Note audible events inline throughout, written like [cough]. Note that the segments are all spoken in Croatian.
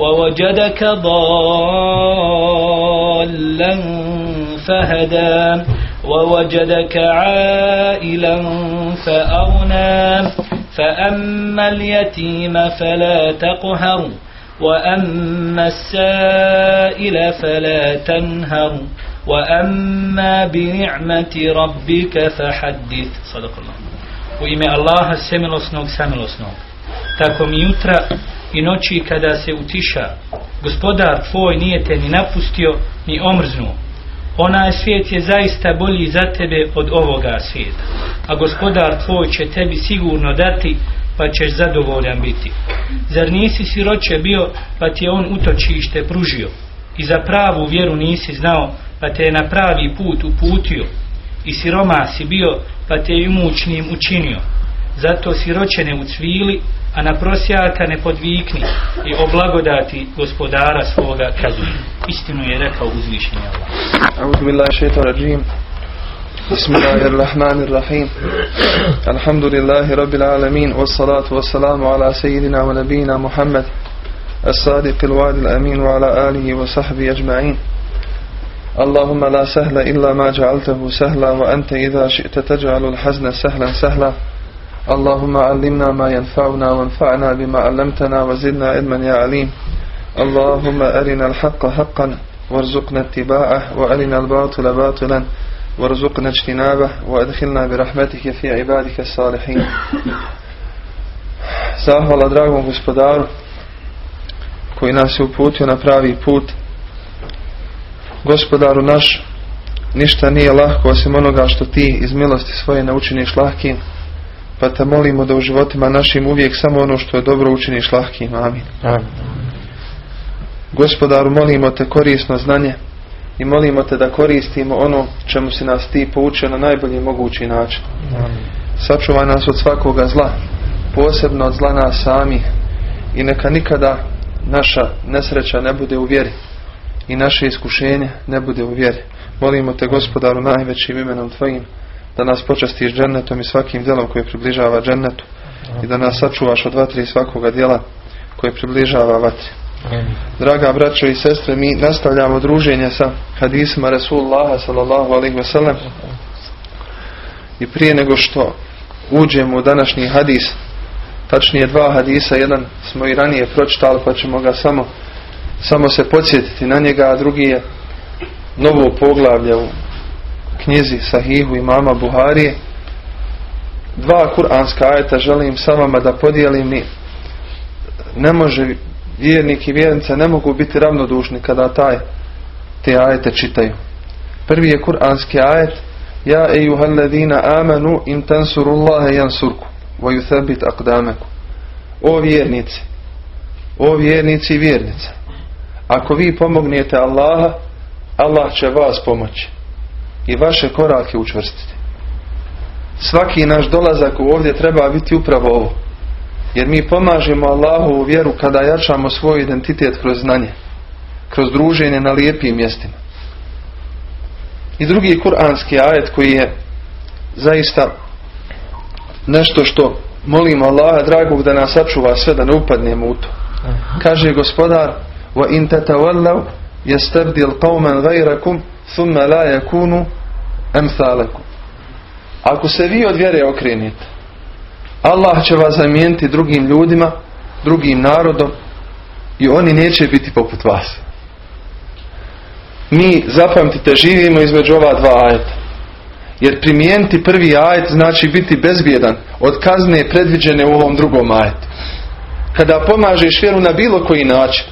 ووجدك ضالا فهدى ووجدك عائلا فأغنى. فأما اليتيم فلا تقهر وأما السائل فلا تنهر. وأما بنعمة ربك فحدث. صدق الله. U ime Allaha semilosnog samilosnog. Tako mi jutra i noći kada se utiša, gospodar tvoj nije te ni napustio, ni omrznuo. Onaj svijet je zaista bolji za tebe od ovoga svijeta. A gospodar tvoj će tebi sigurno dati, pa ćeš zadovoljan biti. Zar nisi siroće bio, pa ti je on utočište pružio? I za pravu vjeru nisi znao, pa te je na pravi put uputio. I siroma si bio, pa te je imućnim učinio. Zato siroće ne ucvili, a na prosjaka ne podvikni i o blagodati gospodara svoga kazuj. Istinu je rekao uzvišenje Allah. أعوذ بالله الشيطان الرجيم بسم الله الرحمن الرحيم الحمد لله رب العالمين والصلاة والسلام على سيدنا ونبينا محمد الصادق الوعد الأمين وعلى آله وصحبه أجمعين اللهم لا سهل إلا ما جعلته سهلا وأنت إذا شئت تجعل الحزن سهلا سهلا اللهم علمنا ما ينفعنا وانفعنا بما علمتنا وزدنا علما يا عليم اللهم أرنا الحق حقا وارزقنا اتباعه وأرنا الباطل باطلا وارزقنا اجتنابه وأدخلنا برحمتك في عبادك الصالحين Zahvala dragom gospodaru koji nas je uputio na pravi put. Gospodaru naš, ništa nije lahko osim onoga što ti iz milosti svoje ne učiniš lahkim, pa te molimo da u životima našim uvijek samo ono što je dobro učiniš lahkim. Amin. Amin. Gospodaru, molimo te korisno znanje i molimo te da koristimo ono čemu si nas ti poučio na najbolji mogući način. Amin. Sačuvaj nas od svakoga zla, posebno od zla nas sami i neka nikada naša nesreća ne bude u vjeri i naše iskušenje ne bude u vjeri. Molimo te gospodaru najvećim imenom tvojim da nas počastiš džennetom i svakim djelom koje približava džennetu. I da nas sačuvaš od vatri svakoga djela koje približava vatri. Draga braćo i sestre, mi nastavljamo druženje sa hadisima Rasulullaha sallallahu alaihi wasallam i prije nego što uđemo u današnji hadis, tačnije dva hadisa, jedan smo i ranije pročitali pa ćemo ga samo, samo se podsjetiti na njega, a drugi je novo poglavlje u knjizi Sahihu imama Buharije. Dva kuranska ajeta želim sa vama da podijelim i ne može vjernik i vjernica ne mogu biti ravnodušni kada taj te ajete čitaju. Prvi je kuranski ajet Ja ejuhalladina amanu in tansurullaha jansurku wa yuthabit. O vjernici, o vjernici i vjernice, ako vi pomognete Allaha, Allah će vas pomoći i vaše korake učvrstiti. Svaki naš dolazak ovdje treba biti upravo ovo. Jer mi pomažemo Allahu u vjeru kada jačamo svoj identitet kroz znanje, kroz druženje na lijepim mjestima. I drugi kuranski ajet koji je zaista nešto što molimo Allaha dragog da nas sačuva sve da ne upadnemo u to. Kaže gospodar wa in yastabdil qauman ghayrakum thumma la yakunu amthalakum. Ako se vi od vjere okrenete, Allah će vas zamijeniti drugim ljudima, drugim narodom i oni neće biti poput vas. Mi, zapamtite, živimo između ova dva ajeta. Jer primijeniti prvi ajet znači biti bezbjedan od kazne predviđene u ovom drugom ajetu. Kada pomažeš vjeru na bilo koji način,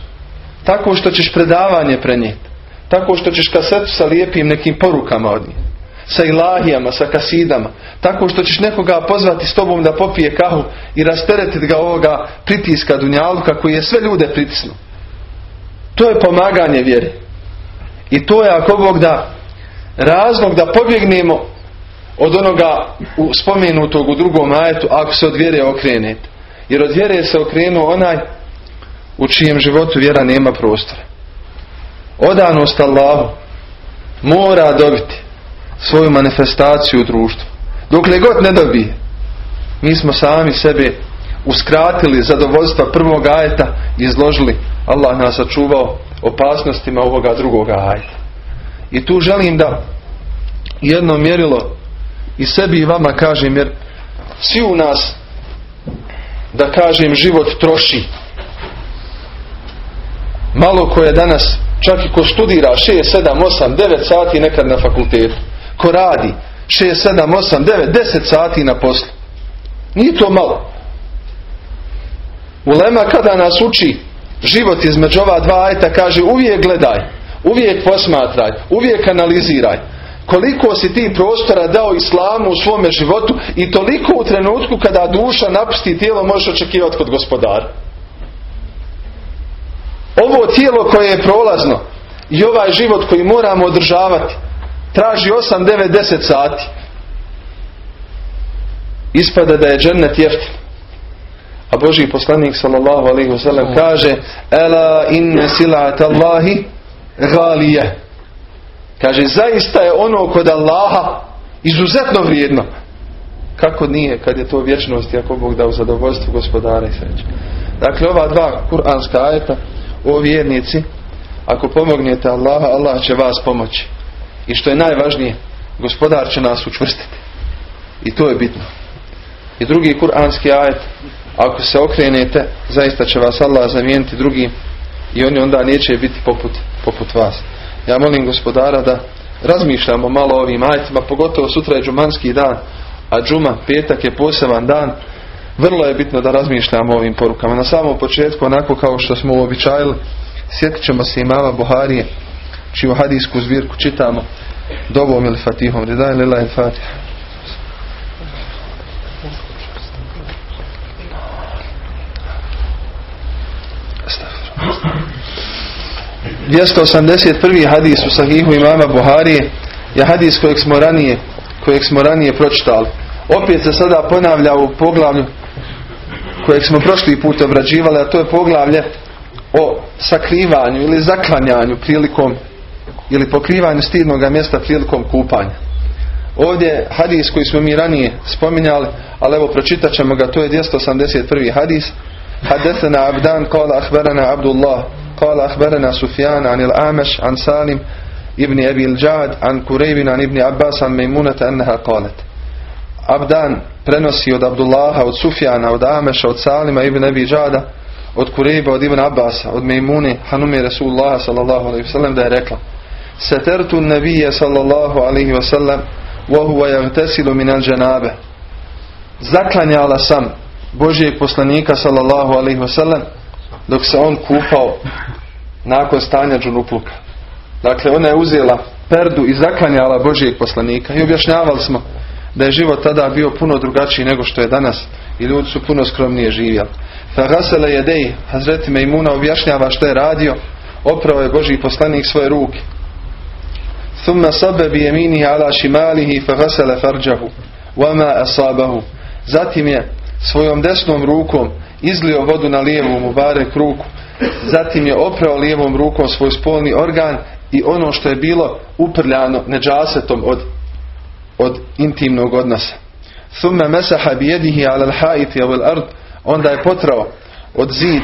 tako što ćeš predavanje prenijeti, tako što ćeš kasetu sa lijepim nekim porukama od njih, sa ilahijama, sa kasidama, tako što ćeš nekoga pozvati s tobom da popije kahu i rasteretiti ga ovoga pritiska dunjaluka koji je sve ljude pritisnu. To je pomaganje vjeri. I to je ako Bog da razlog da pobjegnemo od onoga u spomenutog u drugom ajetu ako se od vjere okrenete. Jer od vjere se okrenuo onaj u čijem životu vjera nema prostora. Odanost Allahu mora dobiti svoju manifestaciju u društvu. Dokle god ne dobije, mi smo sami sebe uskratili zadovoljstva prvog ajeta i izložili. Allah nas sačuvao opasnostima ovoga drugoga ajeta. I tu želim da jedno mjerilo i sebi i vama kažem jer svi u nas da kažem život troši malo ko je danas čak i ko studira 6, 7, 8, 9 sati nekad na fakultetu. Ko radi 6, 7, 8, 9, 10 sati na poslu. Nije to malo. Ulema kada nas uči život između ova dva ajta kaže uvijek gledaj uvijek posmatraj uvijek analiziraj. Koliko si ti prostora dao islamu u svome životu i toliko u trenutku kada duša napusti tijelo možeš očekivati kod gospodara. Ovo tijelo koje je prolazno i ovaj život koji moramo održavati traži 8, 9, 10 sati. Ispada da je džennet jeftin. A Boži poslanik sallallahu alaihi wasallam kaže Ela inne silat Allahi galije. Kaže, zaista je ono kod Allaha izuzetno vrijedno. Kako nije kad je to vječnost i ako Bog da u zadovoljstvu gospodara i sreće. Dakle, ova dva kuranska ajeta o vjernici, ako pomognete Allaha, Allah će vas pomoći. I što je najvažnije, gospodar će nas učvrstiti. I to je bitno. I drugi kuranski ajet, ako se okrenete, zaista će vas Allah zamijeniti drugim i oni onda neće biti poput, poput vas. Ja molim gospodara da razmišljamo malo o ovim ajetima, pogotovo sutra je džumanski dan, a džuma, petak je poseban dan. Vrlo je bitno da razmišljamo o ovim porukama. Na samom početku, onako kao što smo uobičajili, sjetit ćemo se imama Buharije, čiju hadijsku zbirku čitamo dobom ili fatihom. Ridaj lila il fatih. 281. hadis u sahihu imama Buharije je hadis kojeg smo ranije kojeg smo ranije pročitali. Opet se sada ponavlja u poglavlju kojeg smo prošli put obrađivali, a to je poglavlje o sakrivanju ili zaklanjanju prilikom ili pokrivanju stidnog mjesta prilikom kupanja. Ovdje hadis koji smo mi ranije spominjali, ali evo pročitat ćemo ga, to je 281. hadis. Hadesena Abdan, kala ahberana Abdullah, kala ahberana Sufjan, anil Ameš, an Salim, ibn Ebil džad an Kurejbin, an ibn Abbas, an Mejmunata, annaha kalet. Abdan prenosi od Abdullaha, od Sufjana, od Ameša, od Salima ibn Abi Džada, od Kurejba, od Ibn Abbasa, od Mejmune, Hanume Rasulullah sallallahu alaihi wasallam da je rekla Setertu nabije sallallahu alaihi wasallam huwa yagtasilu min al džanabe Zaklanjala sam Božijeg poslanika sallallahu alaihi wasallam dok se on kupao nakon stanja džunupluka. Dakle, ona je uzela perdu i zaklanjala Božijeg poslanika i objašnjavali smo da je život tada bio puno drugačiji nego što je danas i ljudi su puno skromnije živjeli. Fagasele jedej, Hazreti Mejmuna objašnjava što je radio, opravo je Božji poslanik svoje ruke. Thumma sabe bi jemini ala šimalihi fagasele farđahu, wama asabahu. Zatim je svojom desnom rukom izlio vodu na lijevu Mubarek ruku, zatim je oprao lijevom rukom svoj spolni organ i ono što je bilo uprljano neđasetom od, od intimnog odnosa. Thumme mesaha bijedihi ala l'haiti al ard, onda je potrao od zid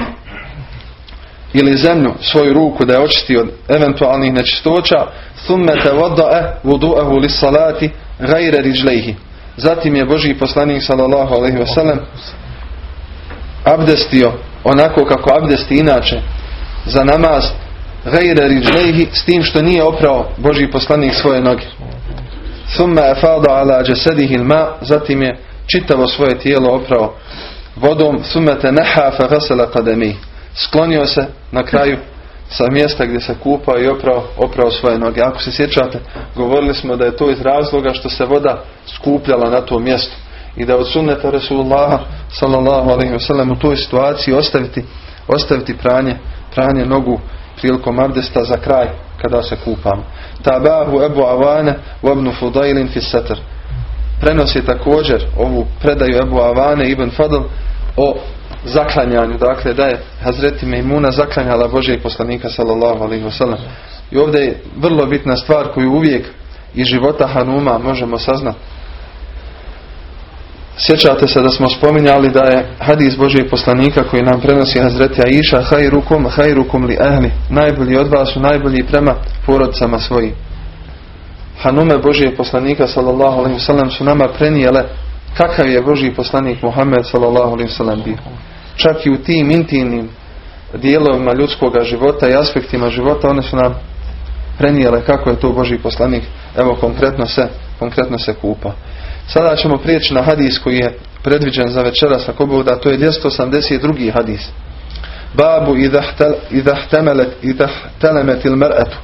ili zemlju svoju ruku da je očisti od eventualnih nečistoća, thumme te vodae vudu'ahu li salati gajre riđlejhi. Zatim je Boži poslanik sallallahu alaihi wasallam abdestio onako kako abdesti inače za namaz gajre riđlejhi s tim što nije oprao Boži poslanik svoje noge. Thumma afada ala jasadihi ma zatim je čitavo svoje tijelo oprao vodom thumma tanaha fa ghasala qadami sklonio se na kraju sa mjesta gdje se kupao i oprao, oprao svoje noge. Ako se sjećate, govorili smo da je to iz razloga što se voda skupljala na tom mjestu i da od sunneta Resulullaha sallallahu alaihi wasallam u toj situaciji ostaviti, ostaviti pranje, pranje nogu prilikom abdesta za kraj kada se kupam. Tabahu Ebu Avane u Ebnu Fudailin fi satr. Prenosi također ovu predaju Ebu Avane ibn Fadl o zaklanjanju, dakle da je Hazreti Mejmuna zaklanjala Božijeg poslanika sallallahu alaihi wasallam. I ovdje je vrlo bitna stvar koju uvijek iz života Hanuma možemo saznati. Sjećate se da smo spominjali da je hadis Božijeg poslanika koji nam prenosi Hazreti Aisha hajrukum, hajrukum li ahli najbolji od vas su najbolji prema porodcama svojim. Hanume Božijeg poslanika sallallahu alaihi wasallam su nama prenijele kakav je Božji poslanik Muhammed sallallahu alaihi wasallam bio. Čak i u tim intimnim dijelovima ljudskog života i aspektima života one su nam prenijele kako je to Božji poslanik evo konkretno se, konkretno se kupa. Sada ćemo prijeći na hadis koji je predviđen za večeras ako Bog da to je 282. hadis. Babu idha htelemet il mer'atu.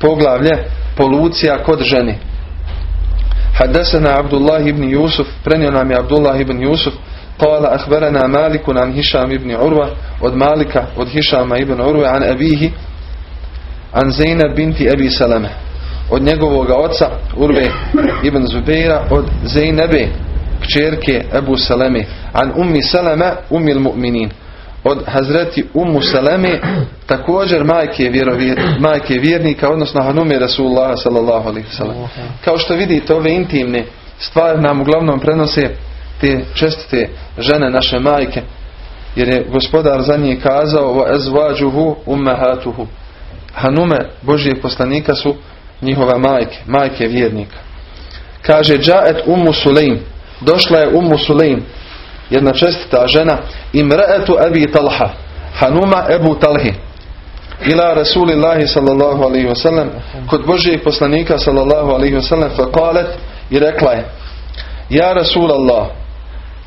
Poglavlje polucija kod ženi. حدثنا عبد الله بن يوسف prenio nam je Abdullah ibn Yusuf قال أخبرنا مالك عن هشام ibn عروة od Malika od Hišama ibn Urve an abihi an Zainab binti Abi Salame od njegovog oca Urve ibn Zubeira od Zainabe kćerke Abu Salame an ummi Salama ummi mu'minin. Od Hazreti Ummu Salame također majke, vjerovjer, majke vjernika odnosno Hanume Rasulullah sallallahu alaihi sallam kao što vidite ove intimne stvari nam uglavnom prenose te čestite žene naše majke jer je gospodar za njih kazao wa azwajuhu ummahatuhu. Hanume Božijeg poslanika su njihova majke, majke vjernika. Kaže Džaet Ummu Sulejm, došla je Ummu Sulejm, jedna čestita žena, imra'atu Abi Talha, Hanuma Ebu Talhi, ila Rasulillahi sallallahu alaihi wasallam, kod Božijeg poslanika sallallahu alaihi wasallam, fa kalet i rekla je, ja Rasulallah,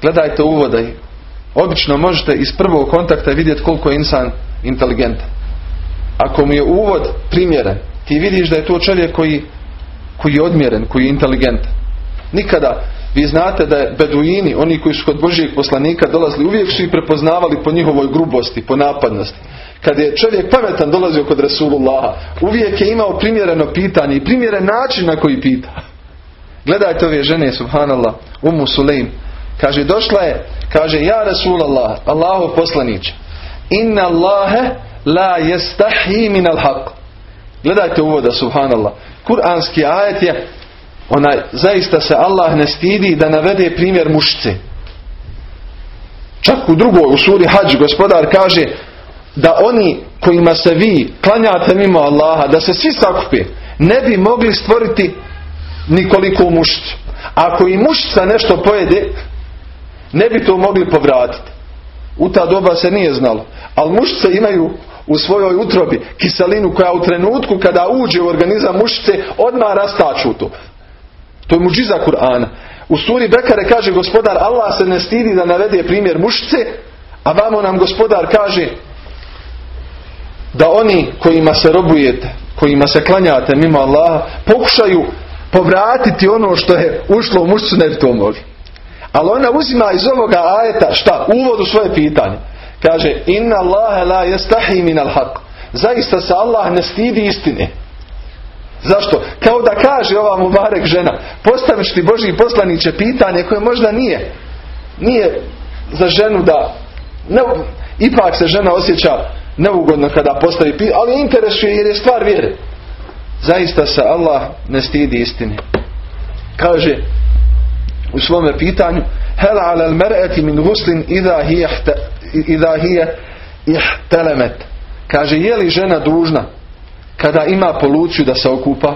gledajte uvodaj, obično možete iz prvog kontakta vidjeti koliko je insan inteligentan. Ako mu je uvod primjeren, ti vidiš da je to čovjek koji, koji je odmjeren, koji je inteligentan. Nikada, vi znate da je beduini, oni koji su kod Božijeg poslanika dolazili, uvijek su ih prepoznavali po njihovoj grubosti, po napadnosti. Kad je čovjek pametan dolazio kod Rasulullaha, uvijek je imao primjereno pitanje i primjeren način na koji pita. Gledajte ove žene, subhanallah, Umu Sulejm. Kaže, došla je, kaže, ja Rasulallah, Allahu poslaniće, inna Allahe la jestahi min al. Gledajte uvoda, subhanallah. Kur'anski ajet je onaj, zaista se Allah ne stidi da navede primjer mušce. Čak u drugoj, u suri Hadž, gospodar kaže da oni kojima se vi klanjate mimo Allaha, da se svi sakupe, ne bi mogli stvoriti nikoliko mušcu. Ako i mušca nešto pojede, ne bi to mogli povratiti. U ta doba se nije znalo. Ali mušce imaju u svojoj utrobi kiselinu koja u trenutku kada uđe u organizam mušice odmah rastaču to. To je muđiza Kur'ana. U suri Bekare kaže gospodar Allah se ne stidi da navede primjer mušice, a vamo nam gospodar kaže da oni kojima se robujete, kojima se klanjate mimo Allaha, pokušaju povratiti ono što je ušlo u mušcu, ne bi to mogli. Ali ona uzima iz ovoga ajeta šta? Uvod u svoje pitanje. Kaže, inna Allahe la jestahi min al haq. Zaista se Allah ne stidi istine. Zašto? Kao da kaže ova Mubarek žena, postaviš ti Boži poslaniće pitanje koje možda nije, nije za ženu da, ne, ipak se žena osjeća neugodno kada postavi pitanje, ali interesuje jer je stvar vjere. Zaista se Allah ne stidi istine. Kaže u svome pitanju, hela ala al mer'ati min guslin idha hiya ihtelemet. Kaže, je li žena dužna kada ima poluciju da se okupa?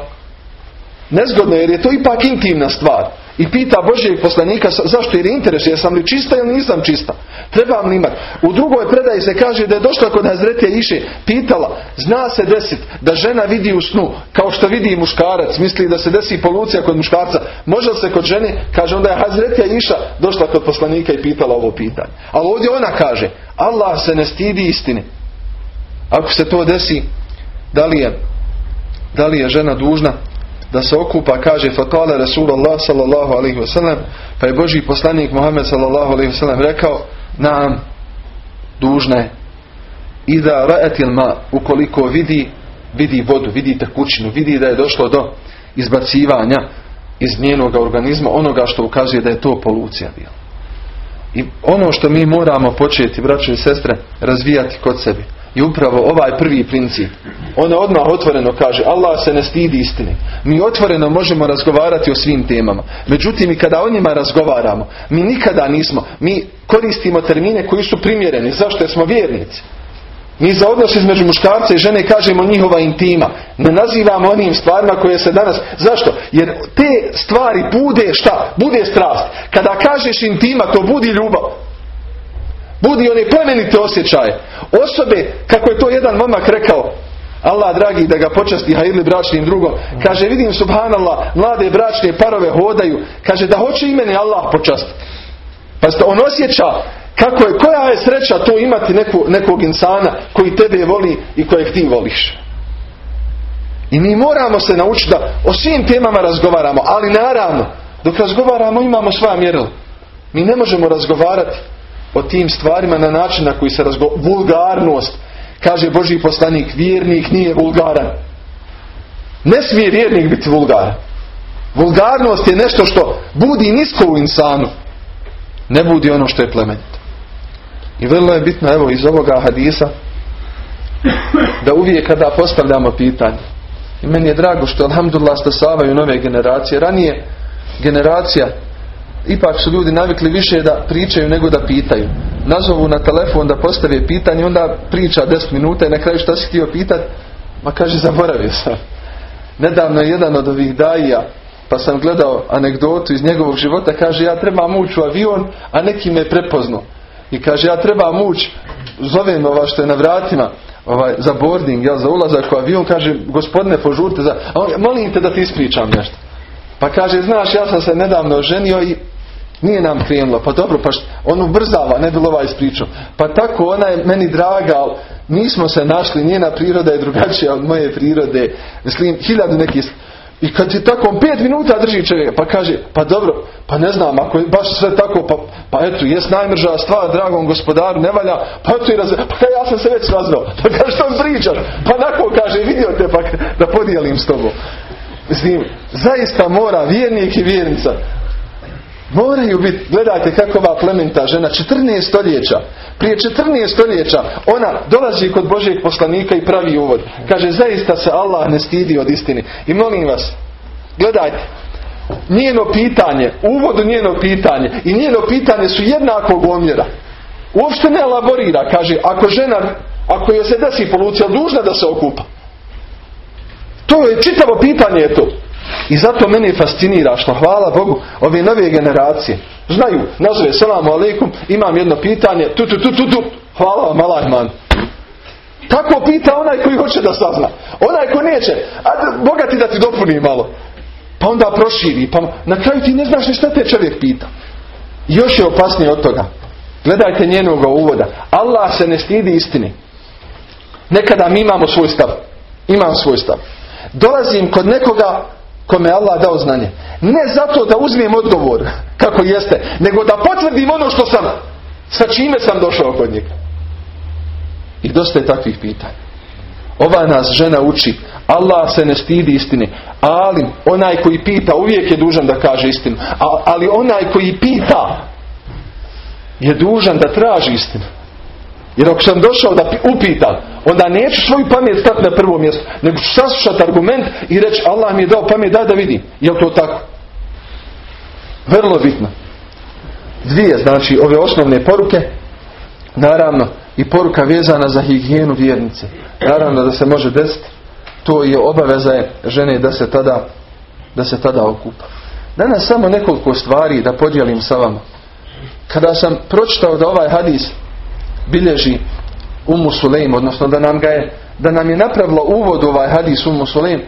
Nezgodno jer je to ipak intimna stvar. I pita Božijeg poslanika zašto jer je interes, jesam li čista ili nisam čista. Trebam li imati. U drugoj predaji se kaže da je došla kod Hazretija Iše, pitala, zna se desit da žena vidi u snu, kao što vidi i muškarac, misli da se desi polucija kod muškarca. Može li se kod žene, kaže onda je Hazretija Iša došla kod poslanika i pitala ovo pitanje. Ali ovdje ona kaže, Allah se ne stidi istine. Ako se to desi, da li je, da li je žena dužna da se okupa, kaže fakale Rasulullah sallallahu alaihi wasallam, pa je Boži poslanik Muhammed sallallahu alaihi wasallam rekao, nam, dužna je, i da ra'etil ma, ukoliko vidi vidi vodu, vidi tekućinu, vidi da je došlo do izbacivanja iz njenog organizma onoga što ukazuje da je to polucija bila. I ono što mi moramo početi, braćo i sestre, razvijati kod sebi i upravo ovaj prvi princip. Ona odmah otvoreno kaže Allah se ne stidi istine. Mi otvoreno možemo razgovarati o svim temama. Međutim i kada o njima razgovaramo, mi nikada nismo, mi koristimo termine koji su primjereni. Zašto? Jer smo vjernici. Mi za odnos između muškarca i žene kažemo njihova intima. Ne nazivamo onim stvarima koje se danas... Zašto? Jer te stvari bude šta? Bude strast. Kada kažeš intima, to budi ljubav. Budi one plemenite osjećaje. Osobe, kako je to jedan momak rekao, Allah dragi da ga počasti hajli bračnim drugom. Kaže vidim subhanallah mlade bračne parove hodaju. Kaže da hoće i mene Allah počastiti. Pa on osjeća kako je, koja je sreća to imati neku, nekog insana koji tebe voli i kojeg ti voliš. I mi moramo se naučiti da o svim temama razgovaramo, ali naravno, dok razgovaramo imamo svoja mjerila. Mi ne možemo razgovarati o tim stvarima na način na koji se razgovara. Vulgarnost. Kaže Boži poslanik, vjernik nije vulgaran. Ne smije vjernik biti vulgaran. Vulgarnost je nešto što budi nisko u insanu. Ne budi ono što je plemenito. I vrlo je bitno, evo, iz ovoga hadisa, da uvijek kada postavljamo pitanje, i meni je drago što, alhamdulillah, stasavaju nove generacije. Ranije generacija ipak su ljudi navikli više da pričaju nego da pitaju. Nazovu na telefon da postave pitanje, onda priča 10 minuta i na kraju što si htio pitati? Ma kaže, zaboravio sam. Nedavno je jedan od ovih daija, pa sam gledao anegdotu iz njegovog života, kaže, ja trebam ući u avion, a neki me prepozno. I kaže, ja trebam ući, zovem ova što je na vratima, ovaj, za boarding, ja, za ulazak u avion, kaže, gospodine, požurte, za... molim te da ti ispričam nešto. Pa kaže, znaš, ja sam se nedavno oženio i nije nam krenulo. Pa dobro, pa on ubrzava, ne bilo ovaj ispričao. Pa tako ona je meni draga, ali nismo se našli, njena priroda je drugačija od moje prirode. Mislim, hiljadu nekih... I kad ti tako pet minuta drži čovjek, pa kaže, pa dobro, pa ne znam, ako je baš sve tako, pa, pa eto, jes najmrža stvar, dragom gospodaru, ne valja, pa eto i raz... pa kaj, ja sam se već razveo. [laughs] Pa kaže, što pričaš? Pa nakon kaže, vidio te, pa da podijelim s tobom. Mislim, zaista mora vjernik i vjernica Moraju biti, gledajte kako ova plementa žena, 14 stoljeća, prije 14 stoljeća ona dolazi kod Božijeg poslanika i pravi uvod. Kaže, zaista se Allah ne stidi od istine. I molim vas, gledajte, njeno pitanje, uvod njeno pitanje i njeno pitanje su jednakog omjera. Uopšte ne elaborira, kaže, ako žena, ako joj se desi polucija, dužna da se okupa. To je čitavo pitanje je to. I zato mene fascinira što hvala Bogu ove nove generacije. Znaju, nazove salamu alaikum, imam jedno pitanje, tu tu tu tu tu, hvala vam alajman. Tako pita onaj koji hoće da sazna. Onaj koji neće, a Boga ti da ti dopuni malo. Pa onda proširi, pa na kraju ti ne znaš ni šta te čovjek pita. Još je opasnije od toga. Gledajte njenoga uvoda. Allah se ne stidi istine. Nekada mi imamo svoj stav. Imam svoj stav. Dolazim kod nekoga kome je Allah dao znanje. Ne zato da uzmem odgovor kako jeste, nego da potvrdim ono što sam, sa čime sam došao kod njega. I dosta je takvih pitanja. Ova nas žena uči, Allah se ne stidi istine, ali onaj koji pita uvijek je dužan da kaže istinu. Ali onaj koji pita je dužan da traži istinu. Jer ako sam došao da upitam, onda neću svoju pamet stati na prvo mjesto, nego ću saslušati argument i reći Allah mi je dao pamet, daj da vidim. Je to tako? Vrlo bitno. Dvije, znači, ove osnovne poruke, naravno, i poruka vezana za higijenu vjernice. Naravno da se može desiti, to je obaveza žene da se tada, da se tada okupa. Danas samo nekoliko stvari da podijelim sa vama. Kada sam pročitao da ovaj hadis bilježi Umu Sulejm, odnosno da nam ga je da nam je napravilo uvod u ovaj hadis Umu Sulejm,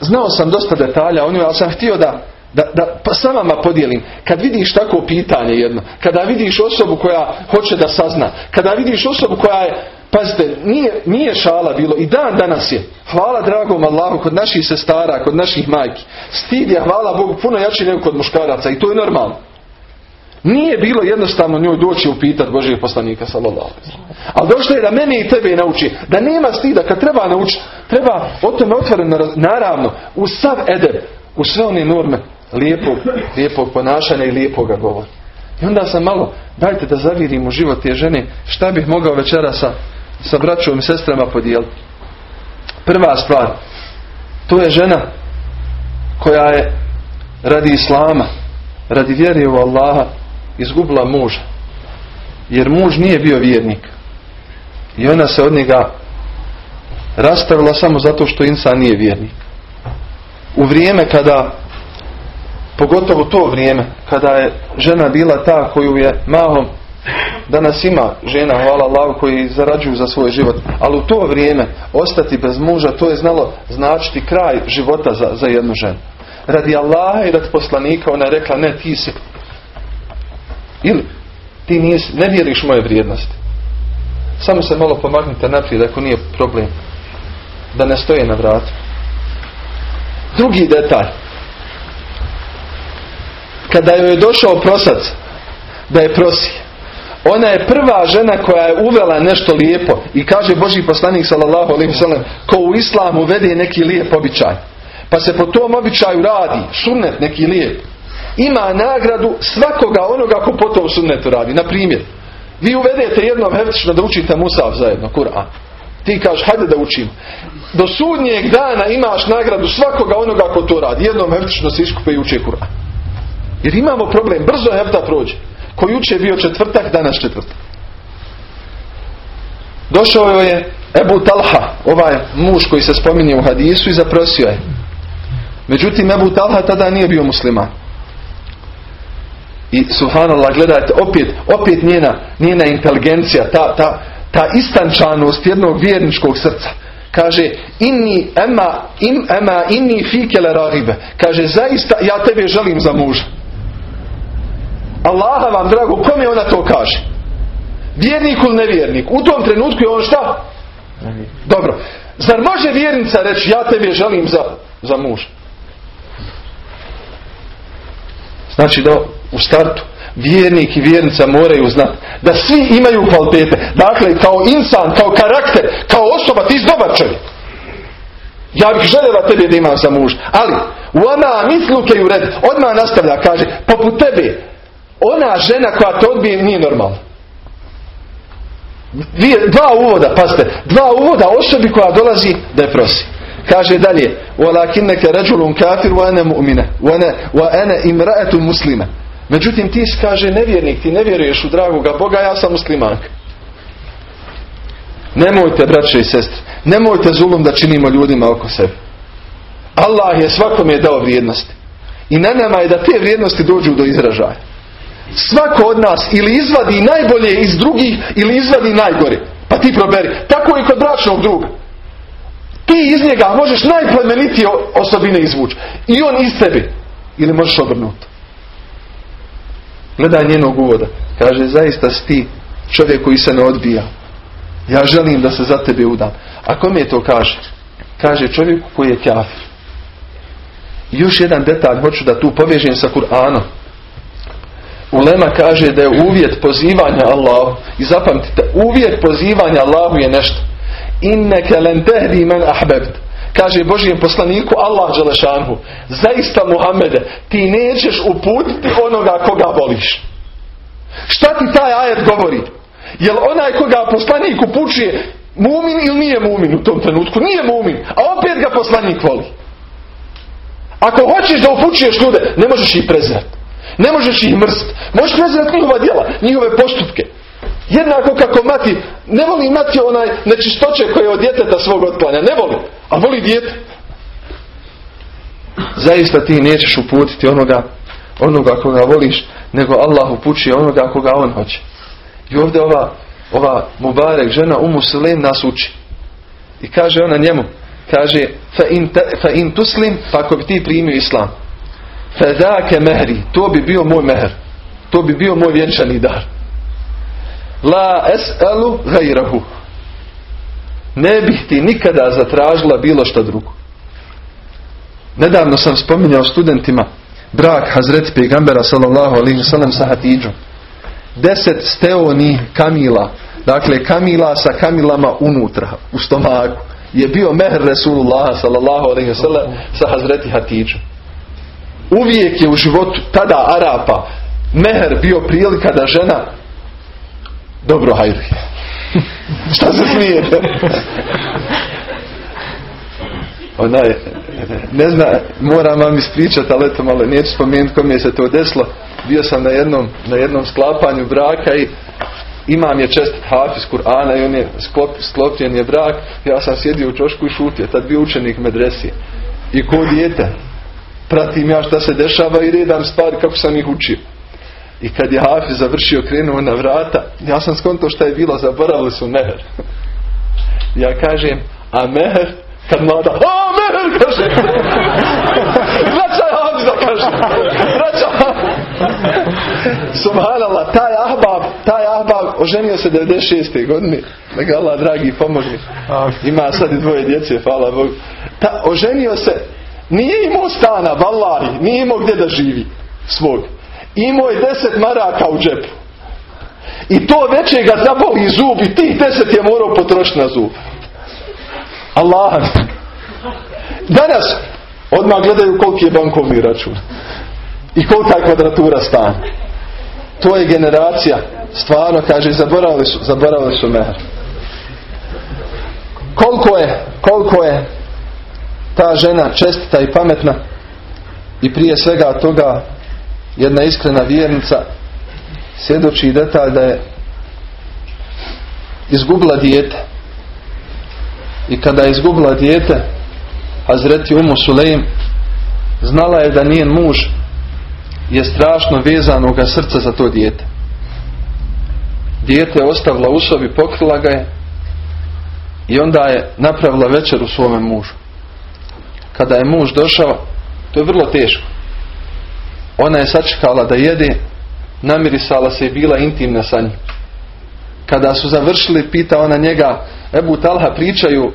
znao sam dosta detalja o njoj, ali sam htio da, da, da pa sa vama podijelim. Kad vidiš tako pitanje jedno, kada vidiš osobu koja hoće da sazna, kada vidiš osobu koja je, pazite, nije, nije šala bilo i dan danas je. Hvala dragom Allahu kod naših sestara, kod naših majki. Stid je, hvala Bogu, puno jači nego kod muškaraca i to je normalno. Nije bilo jednostavno njoj doći u pitat Božijeg poslanika sallallahu Ali došlo je da meni i tebe nauči da nema stida kad treba naučiti. Treba o tome otvoreno naravno u sav edeb, u sve one norme lijepog, lijepog ponašanja i lijepoga govora. I onda sam malo, dajte da zavirim u život te žene, šta bih mogao večera sa, sa braćom i sestrama podijeliti. Prva stvar, to je žena koja je radi Islama, radi vjere u Allaha, izgubila muža. Jer muž nije bio vjernik. I ona se od njega rastavila samo zato što insan nije vjernik. U vrijeme kada pogotovo to vrijeme kada je žena bila ta koju je mahom danas ima žena, hvala Allahu, koji zarađuju za svoj život. Ali u to vrijeme ostati bez muža, to je znalo značiti kraj života za, za jednu ženu. Radi Allaha i radi poslanika ona je rekla, ne, ti si ili ti nis, ne vjeriš moje vrijednosti. Samo se malo pomaknite naprijed ako nije problem. Da ne stoje na vratu. Drugi detalj. Kada joj je došao prosac da je prosi. Ona je prva žena koja je uvela nešto lijepo. I kaže Boži poslanik sallallahu alaihi sallam ko u islamu vede neki lijep običaj. Pa se po tom običaju radi. Sunnet neki lijep ima nagradu svakoga onoga ko po tom sunnetu radi. Na primjer, vi uvedete jednom heftično da učite Musav zajedno, Kur'an. Ti kažeš, hajde da učimo. Do sudnjeg dana imaš nagradu svakoga onoga ko to radi. Jednom heftično se iskupe i uče Kur'an. Jer imamo problem, brzo hefta prođe. Koji uče bio četvrtak, danas četvrtak. Došao je Ebu Talha, ovaj muž koji se spominje u hadisu i zaprosio je. Međutim, Ebu Talha tada nije bio musliman. I subhanallah, gledajte, opet, opet njena, njena inteligencija, ta, ta, ta istančanost jednog vjerničkog srca. Kaže, inni ema, in, ema inni fikele rahibe. Kaže, zaista ja tebe želim za muža. Allaha vam drago, kome ona to kaže? Vjernik ili nevjernik? U tom trenutku je on šta? Dobro. Zar može vjernica reći, ja tebe želim za, za muža? Znači da u startu vjernik i vjernica moraju znati da svi imaju kvalitete. Dakle, kao insan, kao karakter, kao osoba, ti si dobar čovjek. Ja bih željela tebe da imam za muž. Ali, ona misluke u red, odmah nastavlja, kaže, poput tebe, ona žena koja te odbije nije normalna. Dva uvoda, pazite, dva uvoda osobi koja dolazi da je prosi. Kaže dalje, وَلَكِنَّكَ رَجُلٌ كَافِرُ وَأَنَا مُؤْمِنَ وَأَنَا إِمْرَأَةٌ مُسْلِمَ Međutim, ti kaže nevjernik, ti ne vjeruješ u dragoga Boga, ja sam muslimanka. Nemojte, braće i sestre, nemojte zulum da činimo ljudima oko sebe. Allah je svakome dao vrijednosti. I na nama je da te vrijednosti dođu do izražaja. Svako od nas ili izvadi najbolje iz drugih ili izvadi najgore. Pa ti proberi. Tako i kod bračnog druga. Ti iz njega možeš najplemenitije osobine izvući. I on iz tebe. Ili možeš obrnuti. Gledaj njenog uvoda. Kaže, zaista si ti čovjek koji se ne odbija. Ja želim da se za tebe udam. A kome to kaže? Kaže čovjeku koji je kafir. još jedan detalj hoću da tu povežem sa Kur'anom. Ulema kaže da je uvjet pozivanja Allahu i zapamtite, uvjet pozivanja Allahu je nešto. Inneke len tehdi men ahbebt. Kaže Božijem poslaniku Allah Đelešanhu. Zaista Muhammede, ti nećeš uputiti onoga koga voliš. Šta ti taj ajet govori? Jel onaj koga poslanik upućuje mumin ili nije mumin u tom trenutku? Nije mumin, a opet ga poslanik voli. Ako hoćeš da upućuješ ljude, ne možeš ih prezirati. Ne možeš ih mrst. Možeš prezirati njihova djela, njihove postupke. Jednako kako mati, ne voli mati onaj nečistoće koje od djeteta svog otklanja. Ne voli. A voli dijete. Zaista ti nećeš uputiti onoga, onoga koga voliš, nego Allah upućuje onoga koga on hoće. I ovdje ova, ova Mubarek žena u Musulin nas uči. I kaže ona njemu, kaže, fa in, fa in tuslim, pa ako bi ti primio islam, fa mehri, to bi bio moj mehr. To bi bio moj vjenčani dar. La es'alu gajrahu. Ne bih ti nikada zatražila bilo što drugo. Nedavno sam spominjao studentima brak Hazreti Pegambera sallallahu alaihi sallam sa Hatidžom. Deset steoni kamila, dakle kamila sa kamilama unutra, u stomaku, je bio mehr Resulullah sallallahu alaihi sallam sa Hazreti Hatidžom. Uvijek je u životu tada Arapa meher bio prilika da žena dobro hajruje. [laughs] Šta se smijete? Onaj, ne zna, moram vam ispričati, ali eto malo neću spomenuti kom je se to desilo. Bio sam na jednom, na jednom sklapanju braka i imam je čest hafiz Kur'ana i on je sklop, sklopljen je brak. Ja sam sjedio u čošku i šutio, tad bio učenik medresije. I ko dijete, pratim ja šta se dešava i redam stvari kako sam ih učio. I kad je Hafiz završio krenuo na vrata, ja sam skonto šta je bilo, zaboravili su meher. Ja kažem, a meher? Kad mlada, [laughs] a meher, kaže. Vraćaj Hafiza, kaže. Vraćaj. Subhanallah, taj ahbab, taj ahbab oženio se 96. godine. Ga Allah dragi pomoži. Ima sad i dvoje djece, hvala Bogu. Ta, oženio se, nije imao stana, vallahi, nije imao gdje da živi svog. Imao je deset maraka u džepu. I to veće ga zaboli zub i tih deset je morao potrošiti na zub. Allah. Danas odmah gledaju koliki je bankovni račun. I kolika je kvadratura stana. To je generacija. Stvarno, kaže, zaboravili su, zaboravili su mehr. Koliko je, koliko je ta žena čestita i pametna i prije svega toga jedna iskrena vjernica svjedoči detalj da je izgubila dijete. I kada je izgubila dijete Hazreti Umu Sulejm znala je da njen muž je strašno vezanoga srca za to dijete. Dijete je ostavila u sobi pokrila ga je i onda je napravila večer u svome mužu. Kada je muž došao to je vrlo teško ona je sačekala da jede, namirisala se i bila intimna sa njim. Kada su završili, pita ona njega, Ebu Talha pričaju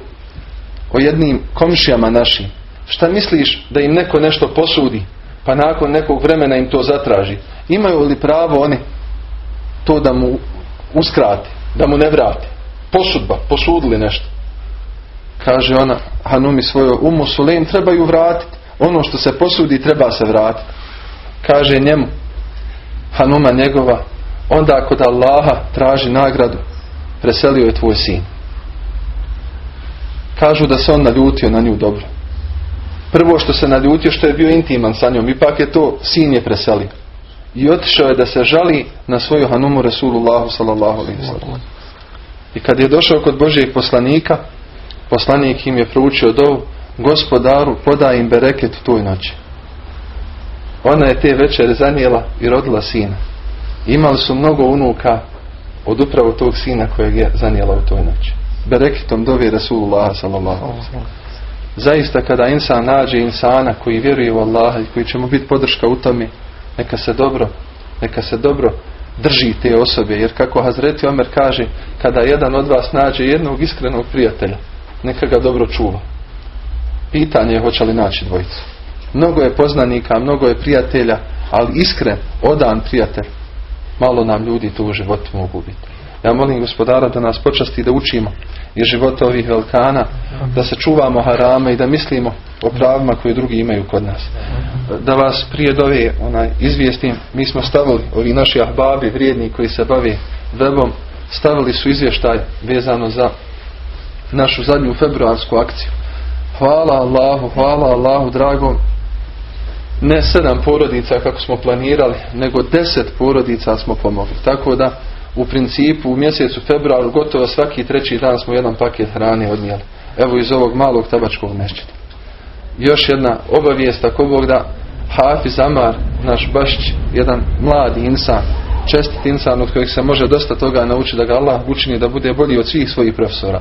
o jednim komšijama našim. Šta misliš da im neko nešto posudi, pa nakon nekog vremena im to zatraži? Imaju li pravo oni to da mu uskrati, da mu ne vrati? Posudba, posudili nešto. Kaže ona, Hanumi svojo umu Sulejm trebaju vratiti. Ono što se posudi treba se vratiti kaže njemu Hanuma njegova onda kod Allaha traži nagradu preselio je tvoj sin. Kažu da se on naljutio na nju dobro. Prvo što se naljutio što je bio intiman sa njom ipak je to sin je preselio. I otišao je da se žali na svoju Hanumu Rasulullahu sallallahu alaihi i kad je došao kod Božijeg poslanika poslanik im je proučio dovu gospodaru podaj im bereket u toj noći ona je te večere zanijela i rodila sina. Imali su mnogo unuka od upravo tog sina kojeg je zanijela u toj noći. Berekitom dovi Rasulullah sallallahu Zaista kada insan nađe insana koji vjeruje u Allaha i koji će mu biti podrška u tome, neka se dobro, neka se dobro drži te osobe. Jer kako Hazreti Omer kaže, kada jedan od vas nađe jednog iskrenog prijatelja, neka ga dobro čuva. Pitanje je hoće li naći dvojicu. Mnogo je poznanika, mnogo je prijatelja, ali iskren, odan prijatelj, malo nam ljudi tu u životu mogu biti. Ja molim gospodara da nas počasti da učimo i života ovih velikana, da se čuvamo harame i da mislimo o pravima koje drugi imaju kod nas. Da vas prije dove onaj, izvijestim, mi smo stavili, ovi naši ahbabi vrijedni koji se bave webom, stavili su izvještaj vezano za našu zadnju februarsku akciju. Hvala Allahu, hvala Allahu dragom ne sedam porodica kako smo planirali, nego deset porodica smo pomogli. Tako da u principu u mjesecu februaru gotovo svaki treći dan smo jedan paket hrane odnijeli. Evo iz ovog malog tabačkog mešćina. Još jedna obavijest ako Bog da Hafiz Amar, naš bašć, jedan mladi insan, čestit insan od kojeg se može dosta toga naučiti da ga Allah učini da bude bolji od svih svojih profesora.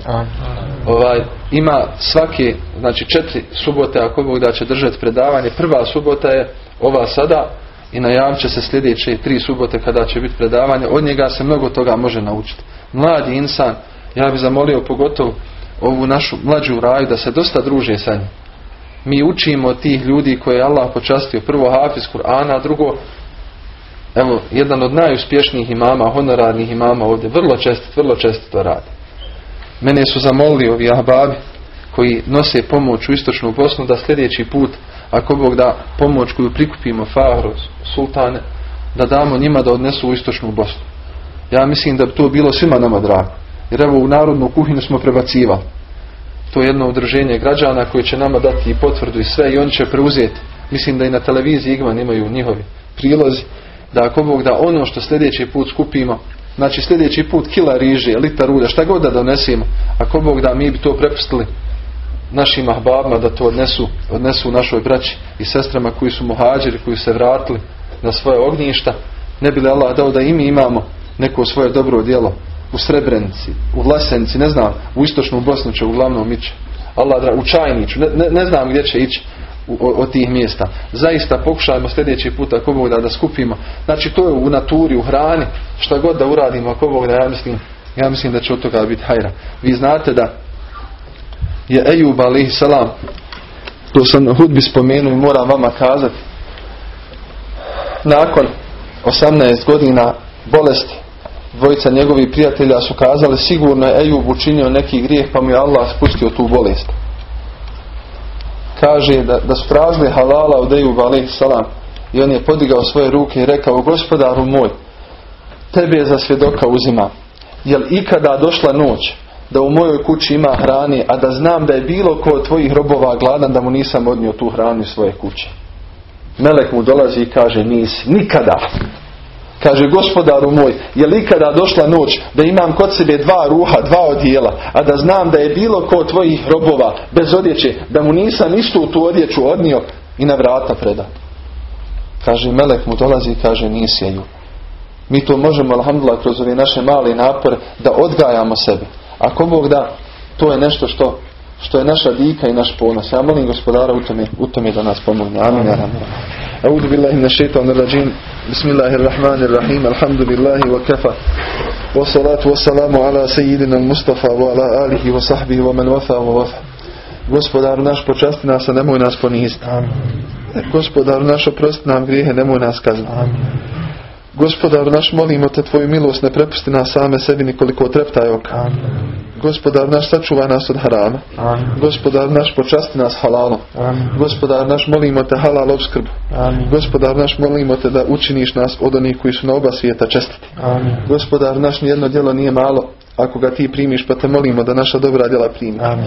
Ovaj, ima svake, znači četiri subote ako Bog da će držati predavanje. Prva subota je ova sada i najavit će se sljedeće tri subote kada će biti predavanje. Od njega se mnogo toga može naučiti. Mladi insan, ja bih zamolio pogotovo ovu našu mlađu raju da se dosta druže sa njim. mi učimo tih ljudi koje je Allah počastio. Prvo Hafiz Kur'ana, drugo evo, jedan od najuspješnijih imama, honorarnih imama ovdje, vrlo često, vrlo često to radi. Mene su zamolili ovi ahbabi koji nose pomoć u istočnu Bosnu da sljedeći put, ako Bog da pomoć koju prikupimo Fahru, Sultane, da damo njima da odnesu u istočnu Bosnu. Ja mislim da bi to bilo svima nama drago. Jer evo u narodnu kuhinju smo prebacivali. To je jedno udruženje građana koji će nama dati i potvrdu i sve i oni će preuzeti. Mislim da i na televiziji Igman imaju njihovi prilozi. Da ako Bog da ono što sljedeći put skupimo, znači sljedeći put kila riže, lita ruda, šta god da donesemo, ako Bog da mi bi to prepustili našim ahbabima da to odnesu, odnesu našoj braći i sestrama koji su muhađiri, koji se vratili na svoje ognjišta, ne bi li Allah dao da i mi imamo neko svoje dobro djelo u Srebrenici, u Vlasenici, ne znam, u istočnu Bosnu će uglavnom ići. Allah u Čajniću, ne, ne, ne znam gdje će ići od tih mjesta. Zaista pokušajmo sljedeći put ako Bog da, da skupimo. Znači to je u naturi, u hrani, šta god da uradimo ako Bog da ja mislim, ja mislim da će od toga biti hajra. Vi znate da je Ejub alaihi salam to sam na hudbi spomenuo i moram vama kazati nakon 18 godina bolesti dvojica njegovih prijatelja su kazali sigurno je Ejub učinio neki grijeh pa mu je Allah spustio tu bolest kaže da, da su tražili halala od Ejub salam i on je podigao svoje ruke i rekao gospodaru moj tebe za svjedoka uzima jel ikada došla noć da u mojoj kući ima hrane, a da znam da je bilo ko od tvojih robova gladan da mu nisam odnio tu hranu iz svoje kuće. Melek mu dolazi i kaže nisi, nikada. Kaže, gospodaru moj, je li ikada došla noć da imam kod sebe dva ruha, dva odijela, a da znam da je bilo ko tvojih robova bez odjeće, da mu nisam istu tu odjeću odnio i na vrata preda. Kaže, melek mu dolazi i kaže, nisi ju. Mi to možemo, alhamdulillah, kroz ove naše mali napor da odgajamo sebe. Ako Bog da, to je nešto što što je naša dika i naš ponos. Ja molim gospodara u tome, u tome da nas pomogne. Amin. Amin. Amin. Amin. بسم الله الرحمن الرحيم الحمد لله وكفى والصلاة والسلام على سيدنا المصطفى وعلى آله وصحبه ومن وفى ووفى Gospodar naš počasti nas, a nemoj nas poniziti. Gospodar naš oprosti nam grijehe, nemoj nas kazniti. Gospodar naš, molimo te tvoju milost, ne prepusti nas same sebi nikoliko treptaj oka. Gospodar naš, sačuvaj nas od harama. Amin. Gospodar naš, počasti nas halalom. Amin. Gospodar naš, molimo te halal obskrbu. Amin. Gospodar naš, molimo te da učiniš nas od onih koji su na oba svijeta čestiti. Amin. Gospodar naš, nijedno djelo nije malo ako ga ti primiš pa te molimo da naša dobra djela primi. Amin.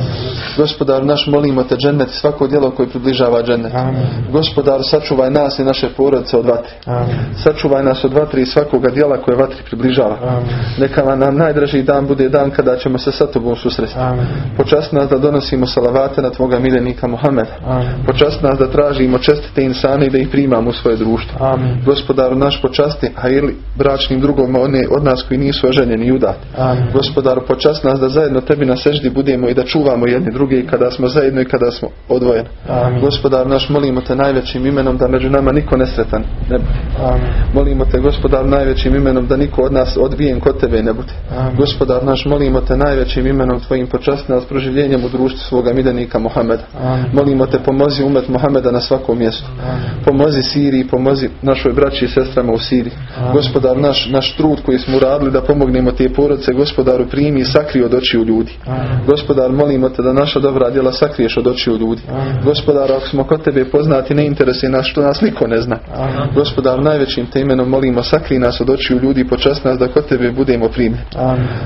Gospodar naš molimo te džennet svako djelo koje približava džennet. Amin. Gospodar sačuvaj nas i naše porodice od vatri. Amin. Sačuvaj nas od vatri i svakoga djela koje vatri približava. Amin. Neka nam najdraži dan bude dan kada ćemo se sa tobom susresti. Počast nas da donosimo salavate na tvoga miljenika Muhammed. Počast nas da tražimo čestite insane i da ih primamo u svoje društvo. Amin. Gospodar naš počasti, a ili bračnim drugom one od nas koji nisu oženjeni i udati. Gospodaru počast nas da zajedno tebi na seždi budemo i da čuvamo jedni drugi kada smo zajedno i kada smo odvojeni. Amin. Gospodar naš molimo te najvećim imenom da među nama niko nesretan ne bude. Amin. Molimo te gospodar najvećim imenom da niko od nas odbijen kod tebe ne bude. Gospodar naš molimo te najvećim imenom tvojim počast nas proživljenjem u društvu svoga midenika Muhameda. Molimo te pomozi umet Muhameda na svakom mjestu. Pomozi Siriji, pomozi našoj braći i sestrama u Siriji. Gospodar naš, naš trud koji smo uradili da pomognemo te porodice, gospodar gospodaru primi i sakri od očiju ljudi. Gospodar molimo te da naša dobra djela sakriješ od očiju ljudi. Gospodar ako smo kod tebe poznati ne interesi nas što nas niko ne zna. Gospodar najvećim te imenom molimo sakri nas od očiju ljudi i počast nas da kod tebe budemo primi.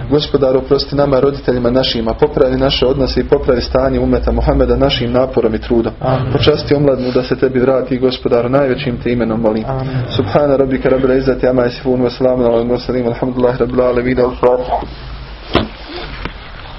Gospodar oprosti nama roditeljima našima, popravi naše odnose i popravi stanje umeta Muhameda našim naporom i trudom. Amen. Počasti omladnu da se tebi vrati gospodaru najvećim te imenom molim. Subhana rabbika rabbil izzati amma yasifun wa salamun ala al mursalin alhamdulillahi rabbil alamin al-fatiha